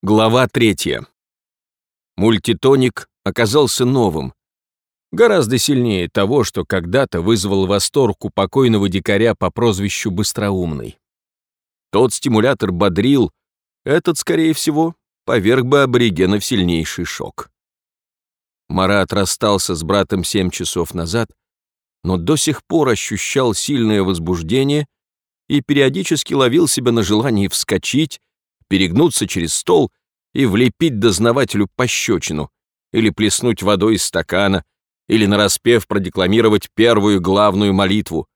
Глава третья. Мультитоник оказался новым, гораздо сильнее того, что когда-то вызвал восторг у покойного дикаря по прозвищу Быстроумный. Тот стимулятор бодрил, этот, скорее всего, поверг бы аборигена в сильнейший шок. Марат расстался с братом семь часов назад, но до сих пор ощущал сильное возбуждение и периодически ловил себя на желании вскочить, перегнуться через стол и влепить дознавателю пощечину, или плеснуть водой из стакана, или нараспев продекламировать первую главную молитву,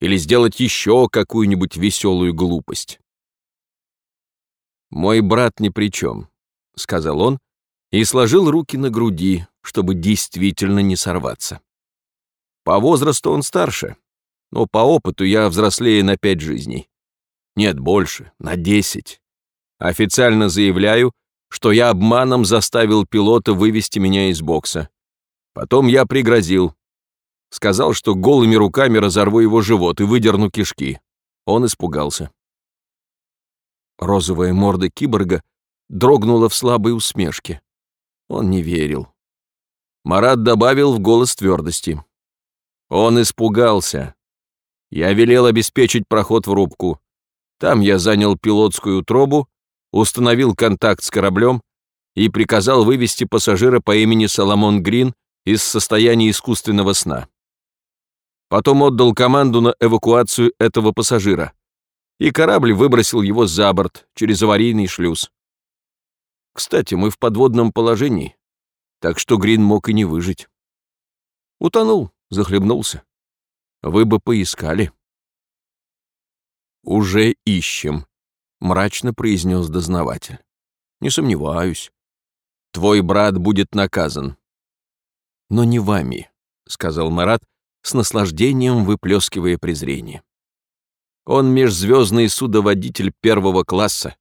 или сделать еще какую-нибудь веселую глупость. «Мой брат ни при чем», — сказал он, и сложил руки на груди, чтобы действительно не сорваться. По возрасту он старше, но по опыту я взрослее на пять жизней. Нет, больше, на десять. Официально заявляю, что я обманом заставил пилота вывести меня из бокса. Потом я пригрозил. Сказал, что голыми руками разорву его живот и выдерну кишки. Он испугался. Розовая морда киборга дрогнула в слабой усмешке. Он не верил. Марат добавил в голос твердости. Он испугался. Я велел обеспечить проход в рубку. Там я занял пилотскую трубу установил контакт с кораблем и приказал вывести пассажира по имени Соломон Грин из состояния искусственного сна. Потом отдал команду на эвакуацию этого пассажира, и корабль выбросил его за борт через аварийный шлюз. Кстати, мы в подводном положении, так что Грин мог и не выжить. Утонул, захлебнулся. Вы бы поискали. Уже ищем, мрачно произнес дознаватель. Не сомневаюсь. Твой брат будет наказан. Но не вами, сказал Марат, с наслаждением выплескивая презрение. Он межзвездный судоводитель первого класса.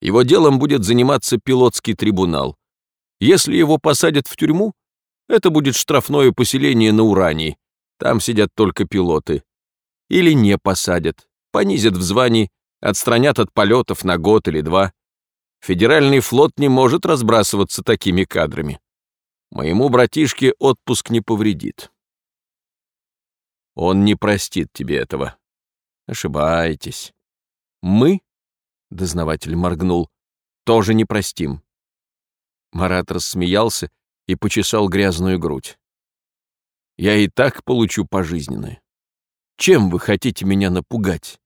Его делом будет заниматься пилотский трибунал. Если его посадят в тюрьму, это будет штрафное поселение на Урании. Там сидят только пилоты. Или не посадят, понизят в звании отстранят от полетов на год или два. Федеральный флот не может разбрасываться такими кадрами. Моему братишке отпуск не повредит. Он не простит тебе этого. Ошибаетесь. Мы, — дознаватель моргнул, — тоже не простим. Марат рассмеялся и почесал грязную грудь. Я и так получу пожизненное. Чем вы хотите меня напугать?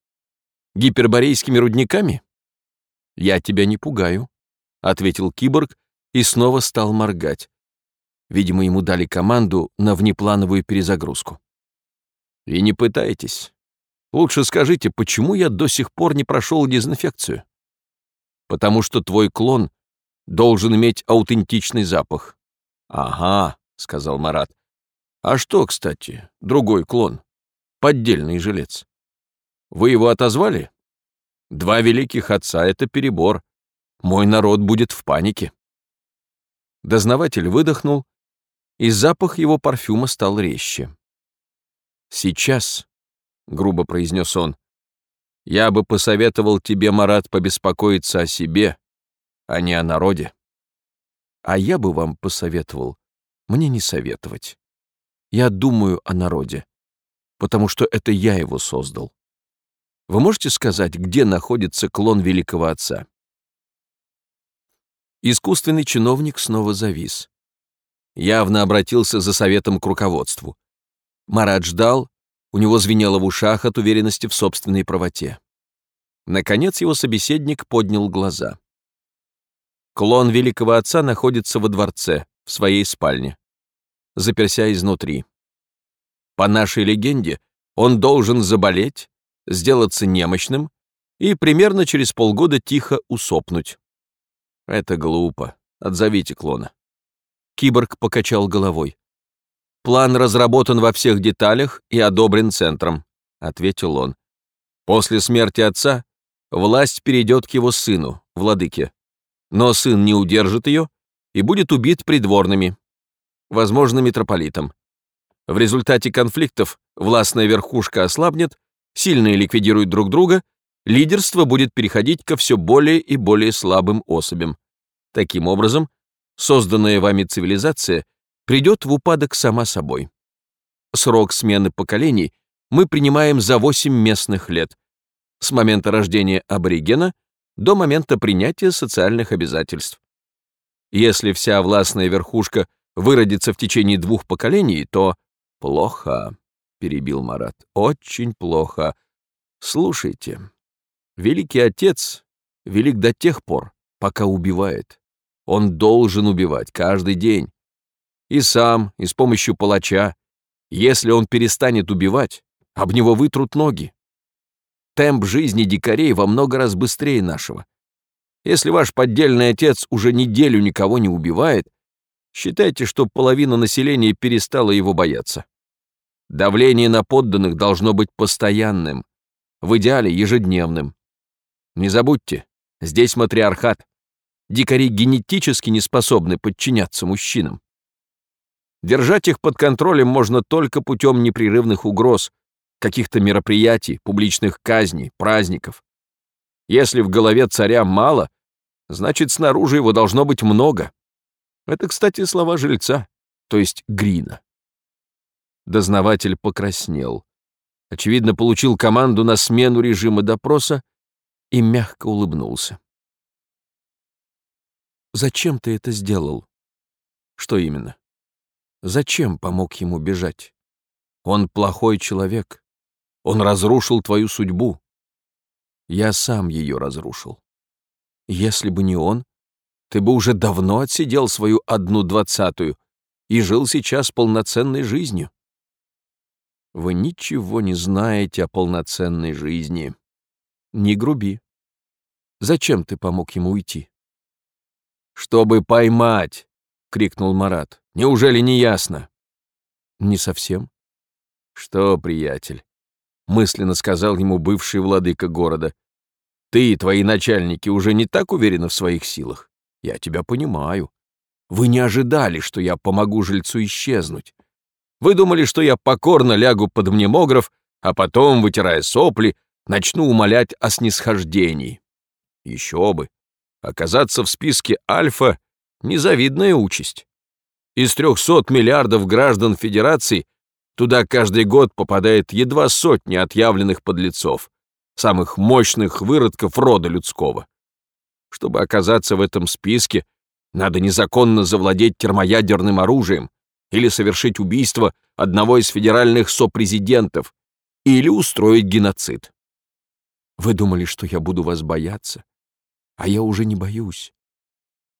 Гиперборейскими рудниками? Я тебя не пугаю, ответил киборг и снова стал моргать. Видимо, ему дали команду на внеплановую перезагрузку. И не пытайтесь. Лучше скажите, почему я до сих пор не прошел дезинфекцию? Потому что твой клон должен иметь аутентичный запах. Ага, сказал Марат. А что, кстати, другой клон? Поддельный жилец. Вы его отозвали? Два великих отца — это перебор. Мой народ будет в панике. Дознаватель выдохнул, и запах его парфюма стал резче. «Сейчас», — грубо произнес он, — «я бы посоветовал тебе, Марат, побеспокоиться о себе, а не о народе. А я бы вам посоветовал мне не советовать. Я думаю о народе, потому что это я его создал. Вы можете сказать, где находится клон великого отца? Искусственный чиновник снова завис. Явно обратился за советом к руководству. Марат ждал, у него звенело в ушах от уверенности в собственной правоте. Наконец его собеседник поднял глаза. Клон великого отца находится во дворце, в своей спальне, заперся изнутри. По нашей легенде, он должен заболеть, сделаться немощным и примерно через полгода тихо усопнуть. Это глупо. Отзовите клона. Киборг покачал головой. План разработан во всех деталях и одобрен центром, ответил он. После смерти отца власть перейдет к его сыну, владыке. Но сын не удержит ее и будет убит придворными, возможно, митрополитом. В результате конфликтов властная верхушка ослабнет, сильные ликвидируют друг друга, лидерство будет переходить ко все более и более слабым особям. Таким образом, созданная вами цивилизация придет в упадок сама собой. Срок смены поколений мы принимаем за 8 местных лет, с момента рождения аборигена до момента принятия социальных обязательств. Если вся властная верхушка выродится в течение двух поколений, то плохо, перебил Марат, очень плохо. Слушайте, великий отец велик до тех пор, пока убивает. Он должен убивать каждый день. И сам, и с помощью палача. Если он перестанет убивать, об него вытрут ноги. Темп жизни дикарей во много раз быстрее нашего. Если ваш поддельный отец уже неделю никого не убивает, считайте, что половина населения перестала его бояться. Давление на подданных должно быть постоянным, в идеале ежедневным. Не забудьте, здесь матриархат. Дикари генетически не способны подчиняться мужчинам. Держать их под контролем можно только путем непрерывных угроз, каких-то мероприятий, публичных казней, праздников. Если в голове царя мало, значит, снаружи его должно быть много. Это, кстати, слова жильца, то есть Грина. Дознаватель покраснел. Очевидно, получил команду на смену режима допроса и мягко улыбнулся. «Зачем ты это сделал?» «Что именно?» «Зачем помог ему бежать? Он плохой человек. Он разрушил твою судьбу. Я сам ее разрушил. Если бы не он, ты бы уже давно отсидел свою одну двадцатую и жил сейчас полноценной жизнью. Вы ничего не знаете о полноценной жизни. Не груби. Зачем ты помог ему уйти? «Чтобы поймать!» — крикнул Марат. «Неужели не ясно?» «Не совсем». «Что, приятель, мысленно сказал ему бывший владыка города. Ты и твои начальники уже не так уверены в своих силах. Я тебя понимаю. Вы не ожидали, что я помогу жильцу исчезнуть. Вы думали, что я покорно лягу под мнемограф, а потом, вытирая сопли, начну умолять о снисхождении. Еще бы. Оказаться в списке Альфа — незавидная участь. Из 300 миллиардов граждан Федерации Туда каждый год попадает едва сотни отъявленных подлецов, самых мощных выродков рода людского. Чтобы оказаться в этом списке, надо незаконно завладеть термоядерным оружием или совершить убийство одного из федеральных сопрезидентов или устроить геноцид. Вы думали, что я буду вас бояться? А я уже не боюсь.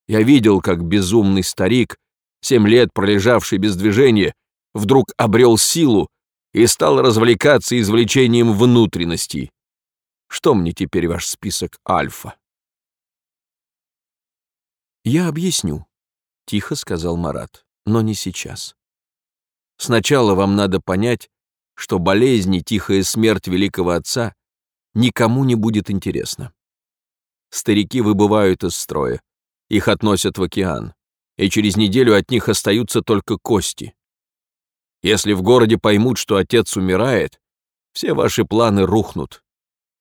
Я видел, как безумный старик, семь лет пролежавший без движения, вдруг обрел силу и стал развлекаться извлечением внутренностей. Что мне теперь ваш список альфа? Я объясню, — тихо сказал Марат, — но не сейчас. Сначала вам надо понять, что болезнь и тихая смерть великого отца никому не будет интересна. Старики выбывают из строя, их относят в океан, и через неделю от них остаются только кости. Если в городе поймут, что отец умирает, все ваши планы рухнут.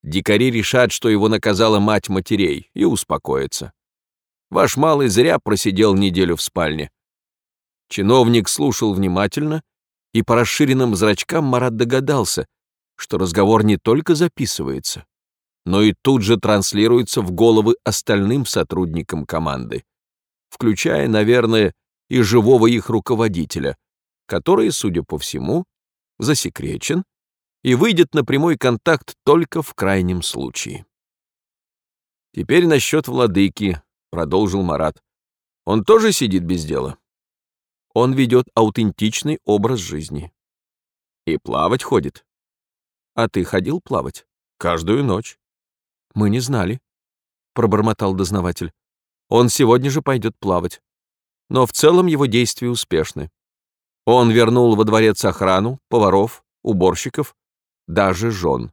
Дикари решат, что его наказала мать матерей, и успокоятся. Ваш малый зря просидел неделю в спальне. Чиновник слушал внимательно, и по расширенным зрачкам Марат догадался, что разговор не только записывается, но и тут же транслируется в головы остальным сотрудникам команды, включая, наверное, и живого их руководителя, который, судя по всему, засекречен и выйдет на прямой контакт только в крайнем случае. «Теперь насчет владыки», — продолжил Марат. «Он тоже сидит без дела?» «Он ведет аутентичный образ жизни». «И плавать ходит?» «А ты ходил плавать?» «Каждую ночь». «Мы не знали», — пробормотал дознаватель. «Он сегодня же пойдет плавать. Но в целом его действия успешны. Он вернул во дворец охрану, поваров, уборщиков, даже жен.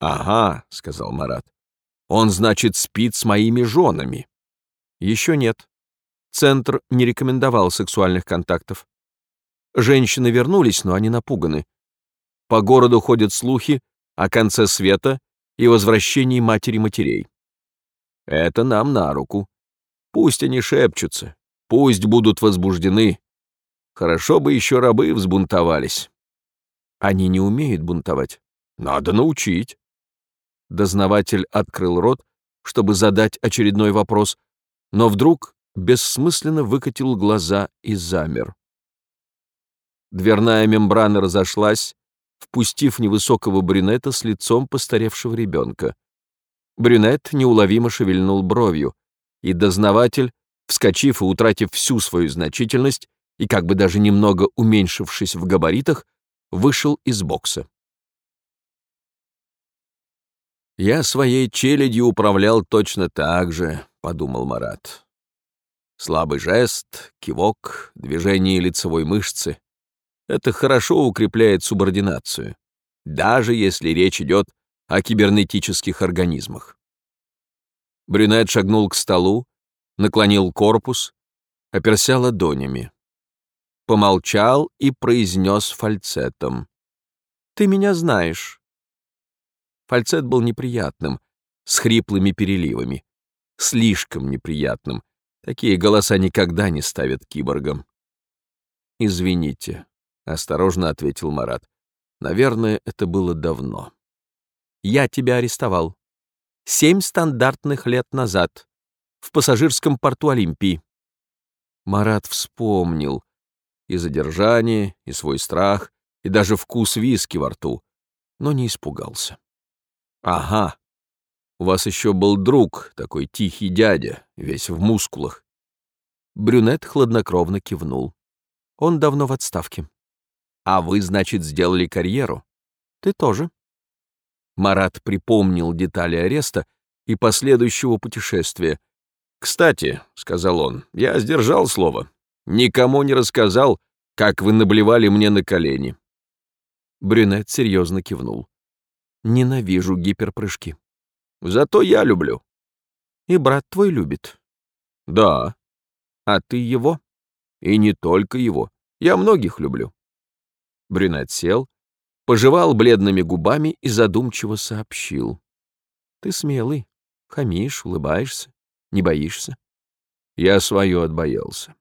«Ага», — сказал Марат, — «он, значит, спит с моими женами». «Еще нет. Центр не рекомендовал сексуальных контактов. Женщины вернулись, но они напуганы. По городу ходят слухи о конце света и возвращении матери матерей. Это нам на руку. Пусть они шепчутся, пусть будут возбуждены. Хорошо бы еще рабы взбунтовались. Они не умеют бунтовать. Надо научить. Дознаватель открыл рот, чтобы задать очередной вопрос, но вдруг бессмысленно выкатил глаза и замер. Дверная мембрана разошлась, впустив невысокого брюнета с лицом постаревшего ребенка. Брюнет неуловимо шевельнул бровью, и дознаватель, вскочив и утратив всю свою значительность и как бы даже немного уменьшившись в габаритах, вышел из бокса. «Я своей челядью управлял точно так же», — подумал Марат. Слабый жест, кивок, движение лицевой мышцы — это хорошо укрепляет субординацию, даже если речь идет о кибернетических организмах. Брюнет шагнул к столу, наклонил корпус, оперся ладонями. Помолчал и произнес фальцетом. «Ты меня знаешь». Фальцет был неприятным, с хриплыми переливами. Слишком неприятным. Такие голоса никогда не ставят киборгам. «Извините», — осторожно ответил Марат. «Наверное, это было давно». «Я тебя арестовал. Семь стандартных лет назад. В пассажирском порту Олимпии». Марат вспомнил и задержание, и свой страх, и даже вкус виски во рту, но не испугался. «Ага, у вас еще был друг, такой тихий дядя, весь в мускулах». Брюнет хладнокровно кивнул. Он давно в отставке. «А вы, значит, сделали карьеру?» «Ты тоже». Марат припомнил детали ареста и последующего путешествия. «Кстати», — сказал он, — «я сдержал слово. Никому не рассказал, как вы наблевали мне на колени». Брюнет серьезно кивнул. Ненавижу гиперпрыжки. Зато я люблю. И брат твой любит. Да. А ты его? И не только его. Я многих люблю. Брюнет сел, пожевал бледными губами и задумчиво сообщил. Ты смелый, хамишь, улыбаешься, не боишься. Я свое отбоялся.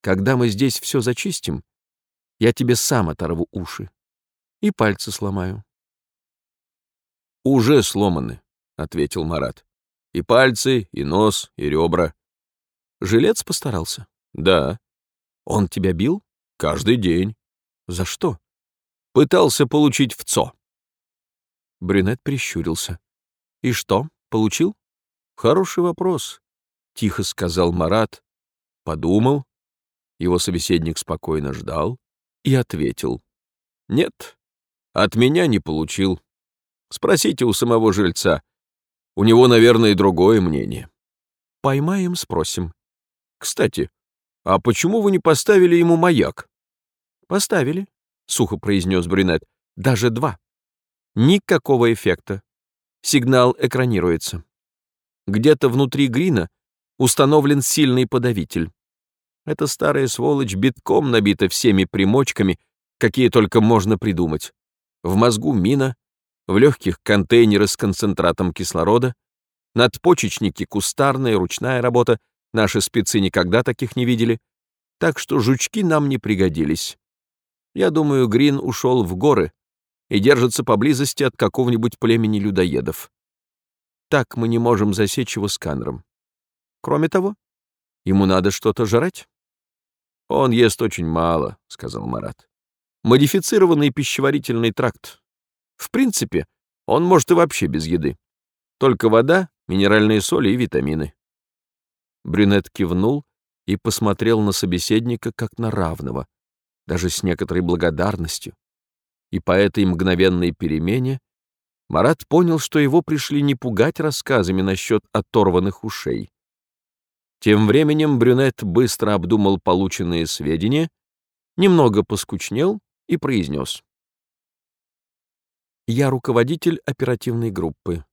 Когда мы здесь все зачистим, я тебе сам оторву уши и пальцы сломаю. «Уже сломаны», — ответил Марат. «И пальцы, и нос, и ребра». «Жилец постарался?» «Да». «Он тебя бил?» «Каждый день». «За что?» «Пытался получить в ЦО». Брюнет прищурился. «И что, получил?» «Хороший вопрос», — тихо сказал Марат. Подумал. Его собеседник спокойно ждал и ответил. «Нет, от меня не получил. Спросите у самого жильца. У него, наверное, другое мнение. Поймаем, спросим. Кстати, а почему вы не поставили ему маяк? Поставили, сухо произнес брюнет. Даже два. Никакого эффекта. Сигнал экранируется. Где-то внутри Грина установлен сильный подавитель. Эта старая сволочь битком набита всеми примочками, какие только можно придумать. В мозгу мина, в легких контейнеры с концентратом кислорода, надпочечники кустарная, ручная работа, наши спецы никогда таких не видели, так что жучки нам не пригодились. Я думаю, Грин ушел в горы и держится поблизости от какого-нибудь племени людоедов. Так мы не можем засечь его сканером. Кроме того, ему надо что-то жрать. Он ест очень мало, — сказал Марат. Модифицированный пищеварительный тракт. В принципе, он может и вообще без еды. Только вода, минеральные соли и витамины. Брюнет кивнул и посмотрел на собеседника как на равного, даже с некоторой благодарностью. И по этой мгновенной перемене Марат понял, что его пришли не пугать рассказами насчет оторванных ушей. Тем временем брюнет быстро обдумал полученные сведения, немного поскучнел и произнес. Я руководитель оперативной группы.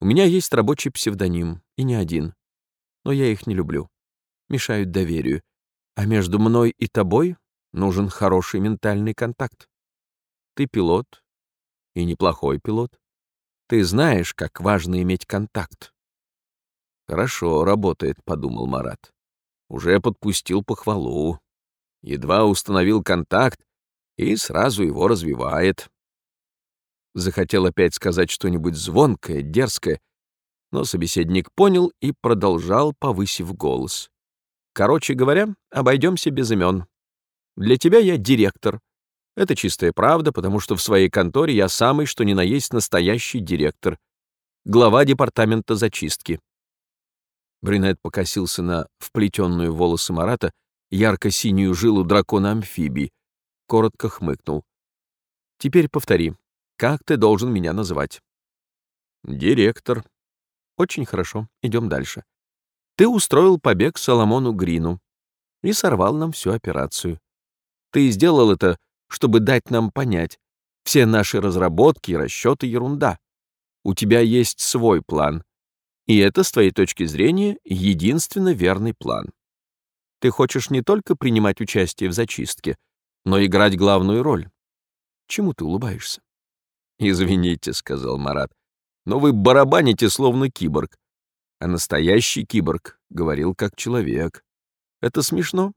У меня есть рабочий псевдоним, и не один. Но я их не люблю. Мешают доверию. А между мной и тобой нужен хороший ментальный контакт. Ты пилот, и неплохой пилот. Ты знаешь, как важно иметь контакт. Хорошо работает, подумал Марат. Уже подпустил похвалу. Едва установил контакт и сразу его развивает. Захотел опять сказать что-нибудь звонкое, дерзкое, но собеседник понял и продолжал, повысив голос. Короче говоря, обойдемся без имен. Для тебя я директор. Это чистая правда, потому что в своей конторе я самый, что ни на есть, настоящий директор. Глава департамента зачистки. Брюнет покосился на вплетенную волосы Марата ярко-синюю жилу дракона-амфибии, коротко хмыкнул. «Теперь повтори, как ты должен меня называть?» «Директор». «Очень хорошо, идем дальше. Ты устроил побег Соломону Грину и сорвал нам всю операцию. Ты сделал это, чтобы дать нам понять, все наши разработки и расчеты — ерунда. У тебя есть свой план, и это, с твоей точки зрения, единственно верный план. Ты хочешь не только принимать участие в зачистке, но играть главную роль. Чему ты улыбаешься? «Извините», — сказал Марат, — «но вы барабаните, словно киборг. А настоящий киборг говорил как человек. Это смешно?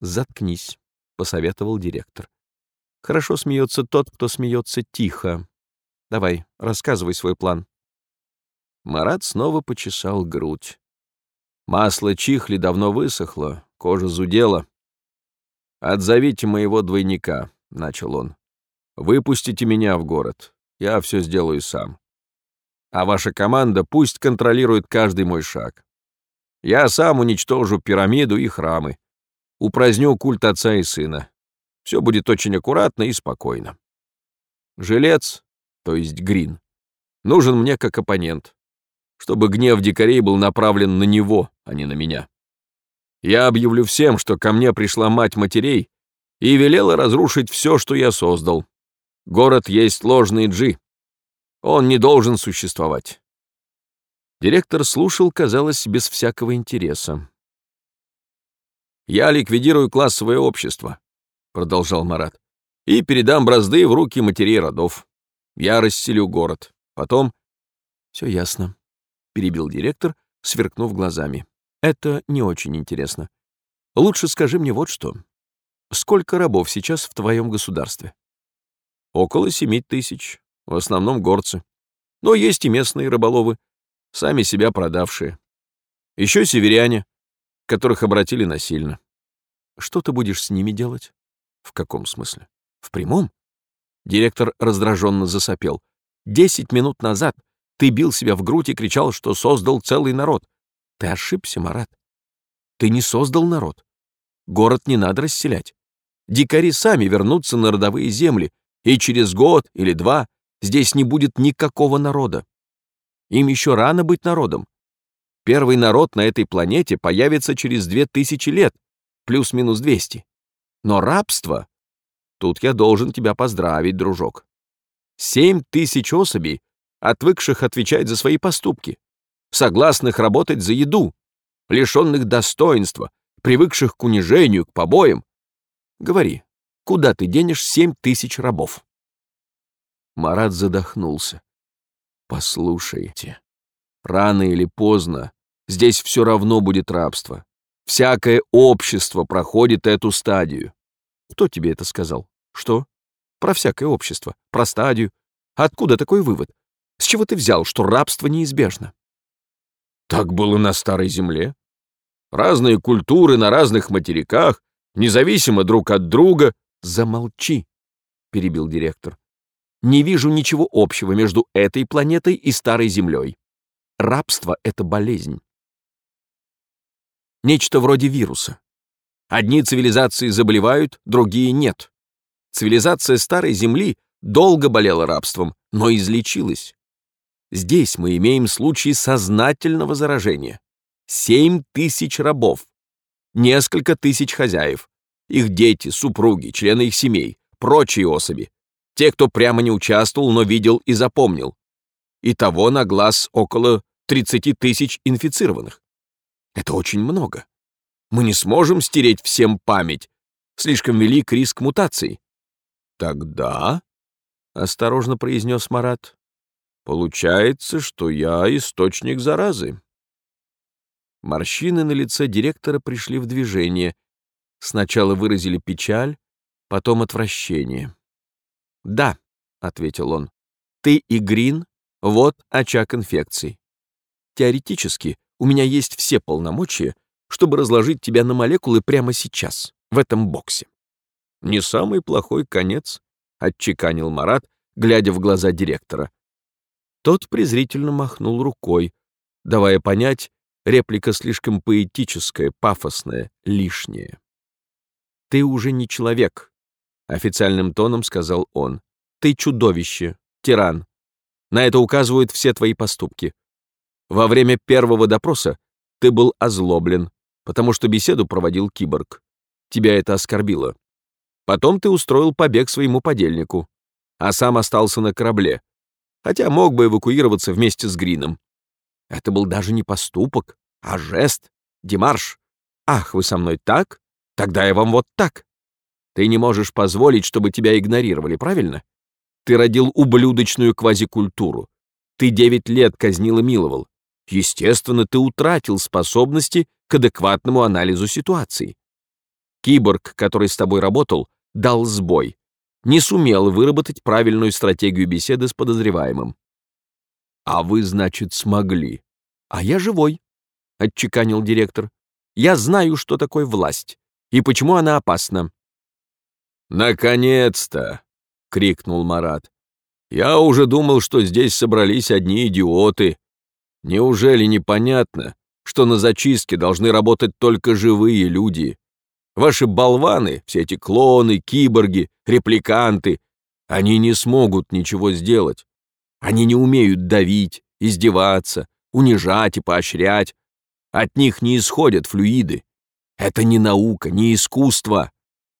Заткнись, посоветовал директор. Хорошо смеется тот, кто смеется тихо. Давай, рассказывай свой план. Марат снова почесал грудь. Масло чихли давно высохло, кожа зудела. «Отзовите моего двойника», — начал он. «Выпустите меня в город. Я все сделаю сам а ваша команда пусть контролирует каждый мой шаг. Я сам уничтожу пирамиду и храмы, упраздню культ отца и сына. Все будет очень аккуратно и спокойно. Жилец, то есть Грин, нужен мне как оппонент, чтобы гнев дикарей был направлен на него, а не на меня. Я объявлю всем, что ко мне пришла мать матерей и велела разрушить все, что я создал. Город есть ложный Джи, он не должен существовать. Директор слушал, казалось, без всякого интереса. «Я ликвидирую классовое общество», — продолжал Марат, «и передам бразды в руки матерей родов. Я расселю город. Потом...» «Все ясно», — перебил директор, сверкнув глазами. «Это не очень интересно. Лучше скажи мне вот что. Сколько рабов сейчас в твоем государстве?» «Около семи тысяч в основном горцы. Но есть и местные рыболовы, сами себя продавшие. Еще северяне, которых обратили насильно. Что ты будешь с ними делать? В каком смысле? В прямом? Директор раздраженно засопел. Десять минут назад ты бил себя в грудь и кричал, что создал целый народ. Ты ошибся, Марат. Ты не создал народ. Город не надо расселять. Дикари сами вернутся на родовые земли, и через год или два Здесь не будет никакого народа. Им еще рано быть народом. Первый народ на этой планете появится через две тысячи лет, плюс-минус двести. Но рабство... Тут я должен тебя поздравить, дружок. Семь тысяч особей, отвыкших отвечать за свои поступки, согласных работать за еду, лишенных достоинства, привыкших к унижению, к побоям. Говори, куда ты денешь семь тысяч рабов? Марат задохнулся. «Послушайте, рано или поздно здесь все равно будет рабство. Всякое общество проходит эту стадию. Кто тебе это сказал? Что? Про всякое общество, про стадию. Откуда такой вывод? С чего ты взял, что рабство неизбежно? Так было на Старой Земле. Разные культуры на разных материках, независимо друг от друга. Замолчи, перебил директор не вижу ничего общего между этой планетой и Старой Землей. Рабство — это болезнь. Нечто вроде вируса. Одни цивилизации заболевают, другие нет. Цивилизация Старой Земли долго болела рабством, но излечилась. Здесь мы имеем случай сознательного заражения. Семь тысяч рабов, несколько тысяч хозяев, их дети, супруги, члены их семей, прочие особи, те, кто прямо не участвовал, но видел и запомнил. Итого на глаз около 30 тысяч инфицированных. Это очень много. Мы не сможем стереть всем память. Слишком велик риск мутаций. Тогда, — осторожно произнес Марат, — получается, что я источник заразы. Морщины на лице директора пришли в движение. Сначала выразили печаль, потом отвращение. «Да», — ответил он, — «ты и Грин — вот очаг инфекций. Теоретически у меня есть все полномочия, чтобы разложить тебя на молекулы прямо сейчас, в этом боксе». «Не самый плохой конец», — отчеканил Марат, глядя в глаза директора. Тот презрительно махнул рукой, давая понять, Реплика слишком поэтическая, пафосная, лишняя. «Ты уже не человек», — официальным тоном сказал он. «Ты чудовище, тиран. На это указывают все твои поступки. Во время первого допроса ты был озлоблен, потому что беседу проводил киборг. Тебя это оскорбило. Потом ты устроил побег своему подельнику, а сам остался на корабле, хотя мог бы эвакуироваться вместе с Грином. Это был даже не поступок, а жест, демарш. Ах, вы со мной так? Тогда я вам вот так. Ты не можешь позволить, чтобы тебя игнорировали, правильно? Ты родил ублюдочную квазикультуру. Ты девять лет казнил и миловал. Естественно, ты утратил способности к адекватному анализу ситуации. Киборг, который с тобой работал, дал сбой. Не сумел выработать правильную стратегию беседы с подозреваемым. А вы, значит, смогли. А я живой, — отчеканил директор. Я знаю, что такое власть и почему она опасна. «Наконец-то!» — крикнул Марат. «Я уже думал, что здесь собрались одни идиоты. Неужели непонятно, что на зачистке должны работать только живые люди? Ваши болваны, все эти клоны, киборги, репликанты, они не смогут ничего сделать. Они не умеют давить, издеваться, унижать и поощрять. От них не исходят флюиды. Это не наука, не искусство.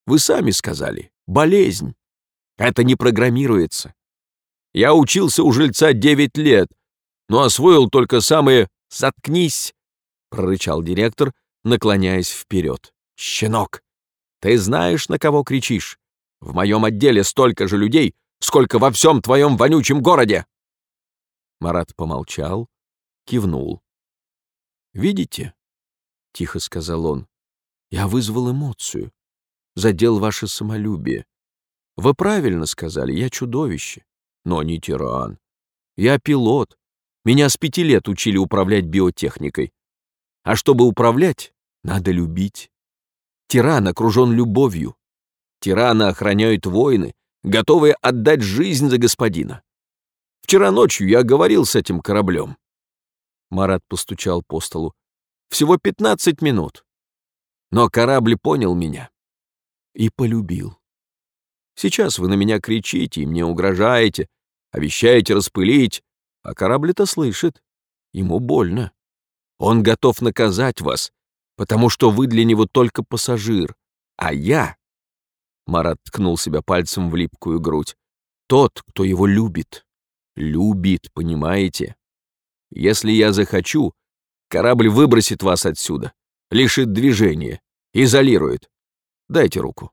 Вы сами сказали, болезнь. Это не программируется. Я учился у жильца девять лет, но освоил только самые «заткнись», — прорычал директор, наклоняясь вперед. «Щенок, ты знаешь, на кого кричишь? В моем отделе столько же людей, сколько во всем твоем вонючем городе!» Марат помолчал, кивнул. «Видите?» — тихо сказал он. «Я вызвал эмоцию, задел ваше самолюбие. Вы правильно сказали, я чудовище, но не тиран. Я пилот. Меня с пяти лет учили управлять биотехникой. А чтобы управлять, надо любить. Тиран окружен любовью. Тирана охраняют воины, готовые отдать жизнь за господина. Вчера ночью я говорил с этим кораблем. Марат постучал по столу. Всего пятнадцать минут. Но корабль понял меня и полюбил. Сейчас вы на меня кричите и мне угрожаете, обещаете распылить, а корабль-то слышит. Ему больно. Он готов наказать вас, потому что вы для него только пассажир, а я...» Марат ткнул себя пальцем в липкую грудь. «Тот, кто его любит любит, понимаете? Если я захочу, корабль выбросит вас отсюда, лишит движения, изолирует. Дайте руку.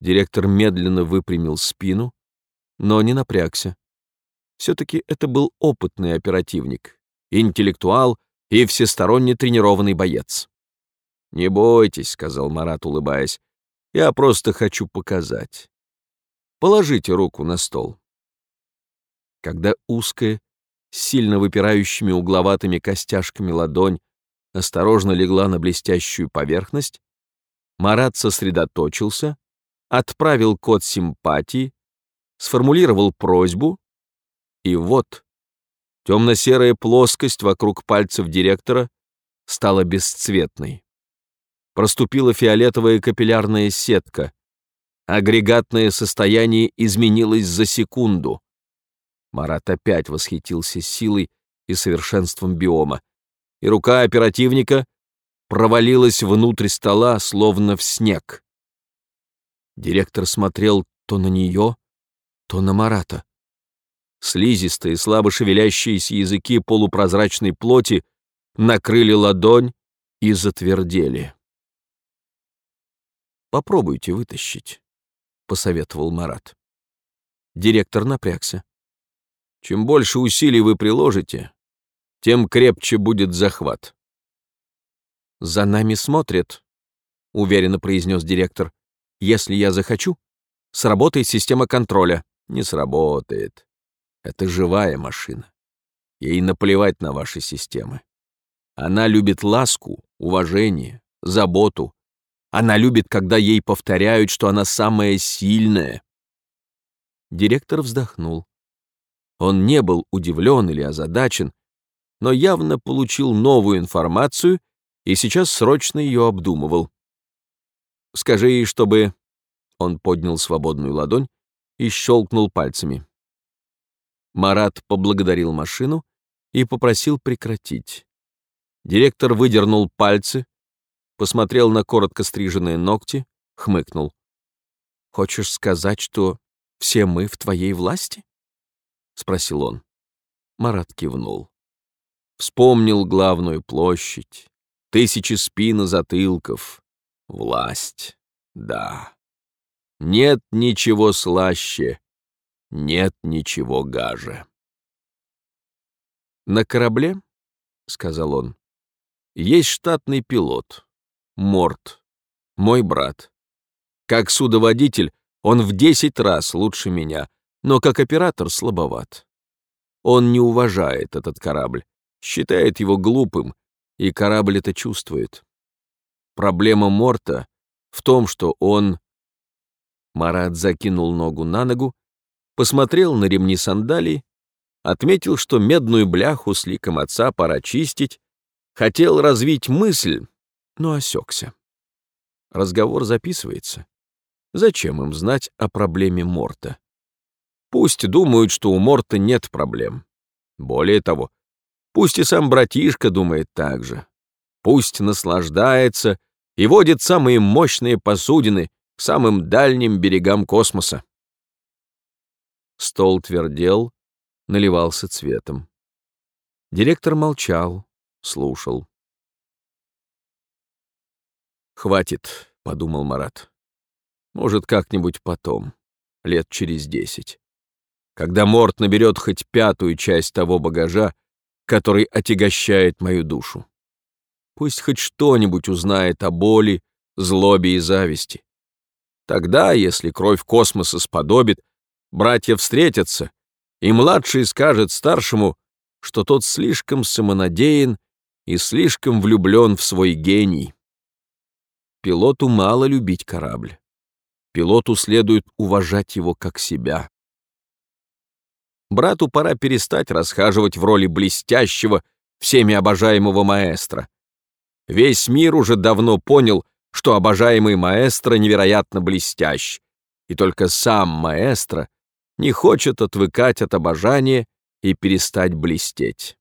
Директор медленно выпрямил спину, но не напрягся. Все-таки это был опытный оперативник, интеллектуал и всесторонне тренированный боец. «Не бойтесь», — сказал Марат, улыбаясь, — «я просто хочу показать. Положите руку на стол» когда узкая, сильно выпирающими угловатыми костяшками ладонь осторожно легла на блестящую поверхность, Марат сосредоточился, отправил код симпатии, сформулировал просьбу, и вот темно-серая плоскость вокруг пальцев директора стала бесцветной. Проступила фиолетовая капиллярная сетка. Агрегатное состояние изменилось за секунду. Марат опять восхитился силой и совершенством биома, и рука оперативника провалилась внутрь стола, словно в снег. Директор смотрел то на нее, то на Марата. Слизистые, слабо шевелящиеся языки полупрозрачной плоти накрыли ладонь и затвердели. «Попробуйте вытащить», — посоветовал Марат. Директор напрягся. Чем больше усилий вы приложите, тем крепче будет захват. «За нами смотрят», — уверенно произнес директор. «Если я захочу, сработает система контроля». «Не сработает. Это живая машина. Ей наплевать на ваши системы. Она любит ласку, уважение, заботу. Она любит, когда ей повторяют, что она самая сильная». Директор вздохнул. Он не был удивлен или озадачен, но явно получил новую информацию и сейчас срочно ее обдумывал. «Скажи ей, чтобы...» Он поднял свободную ладонь и щелкнул пальцами. Марат поблагодарил машину и попросил прекратить. Директор выдернул пальцы, посмотрел на коротко стриженные ногти, хмыкнул. «Хочешь сказать, что все мы в твоей власти?» — спросил он. Марат кивнул. Вспомнил главную площадь, тысячи спин и затылков. Власть, да. Нет ничего слаще, нет ничего гаже. «На корабле, — сказал он, — есть штатный пилот, Морт, мой брат. Как судоводитель он в десять раз лучше меня, но как оператор слабоват. Он не уважает этот корабль, считает его глупым, и корабль это чувствует. Проблема Морта в том, что он... Марат закинул ногу на ногу, посмотрел на ремни сандалий, отметил, что медную бляху с ликом отца пора чистить, хотел развить мысль, но осекся. Разговор записывается. Зачем им знать о проблеме Морта? Пусть думают, что у Морта нет проблем. Более того, пусть и сам братишка думает так же. Пусть наслаждается и водит самые мощные посудины к самым дальним берегам космоса. Стол твердел, наливался цветом. Директор молчал, слушал. «Хватит», — подумал Марат. «Может, как-нибудь потом, лет через десять когда Морт наберет хоть пятую часть того багажа, который отягощает мою душу. Пусть хоть что-нибудь узнает о боли, злобе и зависти. Тогда, если кровь космоса сподобит, братья встретятся, и младший скажет старшему, что тот слишком самонадеян и слишком влюблен в свой гений. Пилоту мало любить корабль. Пилоту следует уважать его как себя. Брату пора перестать расхаживать в роли блестящего, всеми обожаемого маэстро. Весь мир уже давно понял, что обожаемый маэстро невероятно блестящ, и только сам маэстро не хочет отвыкать от обожания и перестать блестеть.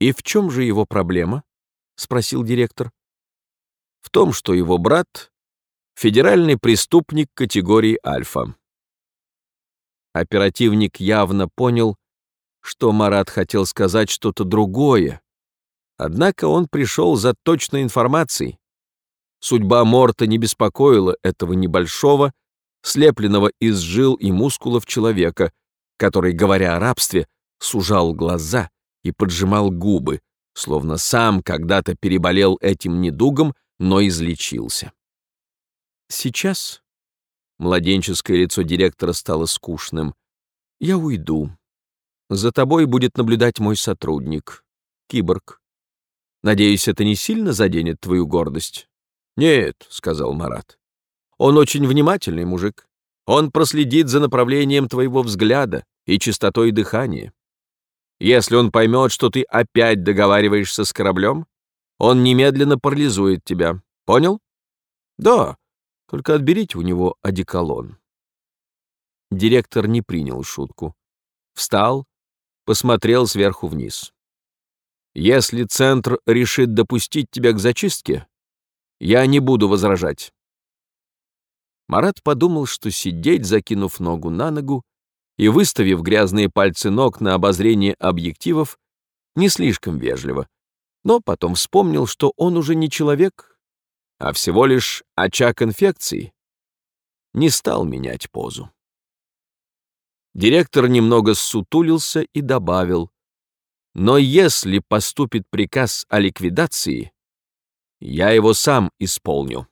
«И в чем же его проблема?» — спросил директор. «В том, что его брат — федеральный преступник категории альфа. Оперативник явно понял, что Марат хотел сказать что-то другое. Однако он пришел за точной информацией. Судьба Морта не беспокоила этого небольшого, слепленного из жил и мускулов человека, который, говоря о рабстве, сужал глаза и поджимал губы, словно сам когда-то переболел этим недугом, но излечился. Сейчас Младенческое лицо директора стало скучным. «Я уйду. За тобой будет наблюдать мой сотрудник, киборг. Надеюсь, это не сильно заденет твою гордость?» «Нет», — сказал Марат. «Он очень внимательный мужик. Он проследит за направлением твоего взгляда и частотой дыхания. Если он поймет, что ты опять договариваешься с кораблем, он немедленно парализует тебя. Понял?» «Да», только отберите у него одеколон. Директор не принял шутку. Встал, посмотрел сверху вниз. Если центр решит допустить тебя к зачистке, я не буду возражать. Марат подумал, что сидеть, закинув ногу на ногу и выставив грязные пальцы ног на обозрение объективов, не слишком вежливо, но потом вспомнил, что он уже не человек, а всего лишь очаг инфекции, не стал менять позу. Директор немного сутулился и добавил, «Но если поступит приказ о ликвидации, Я его сам исполню.